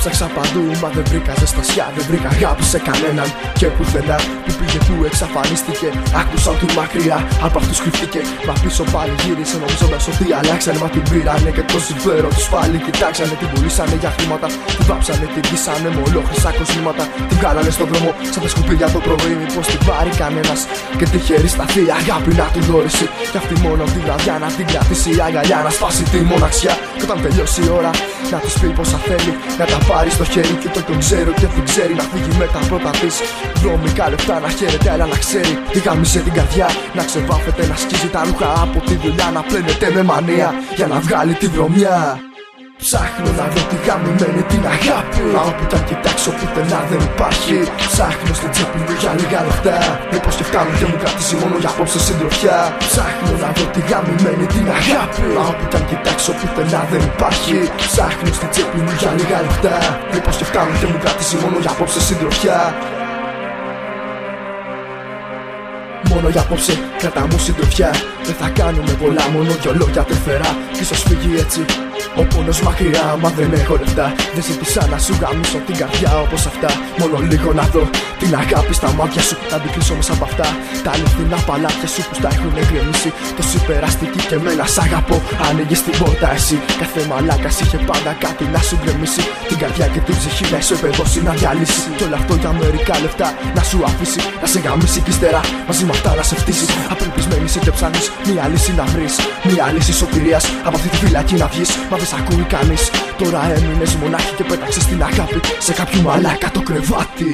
Έψαξα παντού, μα δεν βρήκα ζεστασιά. Δεν βρήκα αγάπη σε κανέναν και πουθενά που πήγε που εξαφανίστηκε. Άκουσα ότι μακριά από αυτού κρυφτήκε. Μα πίσω πάλι γύρισε νομίζοντα ότι αλλάξανε. Μα την πήρανε και το συμφέρον τους πάλι κοιτάξανε. Την πουλήσανε για χρήματα. Την βάψανε, την πείσανε με ολόκληρα κοσμήματα. Την βγάλανε στον δρόμο σαν τα σκουπίδια το πρωί. Μήπως την πάρει κανένας και τυχερή σταθεί αγάπη να την γνώρισει. Κι αυτή μόνο την βραδιά να την κρατήσει η αγκαλιά να σπάσει τη μοναξιά. Και όταν τελειώσει η ώρα να τη πει πόσα θέλει να τα πάρει στο χέρι και το τον ξέρω και δεν ξέρει να φύγει με τα πρώτα της. Δρόμικα λεπτά να χαίρεται, αλλά να ξέρει τι γάμισε την καρδιά. Να ξεβάφεται, να σκίζει τα ρούχα από τη δουλειά. Να πλένεται με μανία για να βγάλει τη βρωμιά. Ψάχνω να δω τη γαμημένη την αγάπη. Μα όπου τα κοιτάξω πουθενά δεν υπάρχει. Ψάχνω στην τσέπη μου για λίγα λεπτά Μήπως και φτάνουν και μου κρατήσει μόνο για απόψε συντροφιά. Ψάχνω να δω τη γαμημένη την αγάπη. Μα όπου τα κοιτάξω πουθενά δεν υπάρχει. Ψάχνω στην τσέπη μου για λίγα λεπτά Μήπως και φτάνουν και μου κρατήσει μόνο για απόψε συντροφιά. Μόνο για απόψε κρατά μου συντροφιά. Δεν θα κάνουμε πολλά μόνο δυο λόγια τεφερά Κι ίσως φύγει έτσι ο πόνος μακριά, μα δεν έχω λεφτά. Δεν ζήτησα να σου γαμίσω την καρδιά όπως αυτά. Μόνο λίγο να δω την αγάπη στα μάτια σου. Να την κλείσω μέσα από αυτά. Τα αληθινά παλάτια σου που στα έχουν γκρεμίσει. Το υπεραστική και μένα σ' αγαπώ. Άνοιγε την πόρτα εσύ. Κάθε μαλάκα είχε πάντα κάτι να σου γκρεμίσει. Την καρδιά και την ψυχή να σου επεδώσει να διαλύσει. Κι όλο αυτό για μερικά λεφτά να σου αφήσει. Να σε γαμίσει κι ύστερα μαζί με αυτά να σε φτύσεις. Απελπισμένη σε και ψάχνεις μια λύση να βρεις. Μια λύση σωτηρίας από αυτή τη φυλακή να βγεις. Μα δεν σ' ακούει κανείς. Τώρα έμεινες μονάχη και πέταξες την αγάπη Σε κάποιο μαλάκα το κρεβάτι.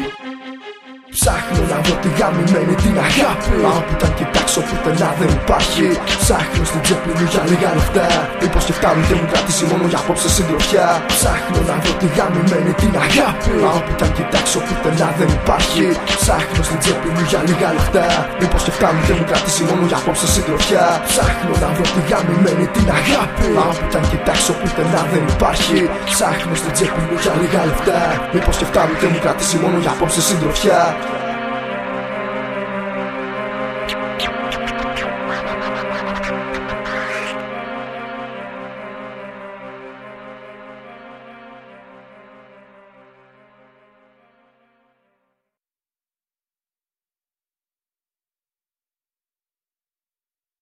Ψάχνω να δω τη γαμημένη την αγάπη. Μα όπου τα Όσο πουθενά δεν υπάρχει. Ψάχνω στην τσέπη μου για λίγα λεφτά. Μήπως και φτάνει και μου κρατήσει μόνο για απόψε συντροφιά. Ψάχνω να βρω τη γαμημένη την αγάπη. Μα όποτε κοιτάξω πουθενά δεν υπάρχει. Ψάχνω στην τσέπη μου για λίγα λεφτά. Μήπως και φτάνει και μου κρατήσει μόνο για απόψε συντροφιά. Ψάχνω να βρω τη γαμημένη την αγάπη. Μα όποτε κοιτάξω πουθενά δεν υπάρχει. Ψάχνω στην τσέπη μου για λίγα λεφτά. Μήπως και φτάνει και μου κρατήσει μόνο για απόψε συντροφιά.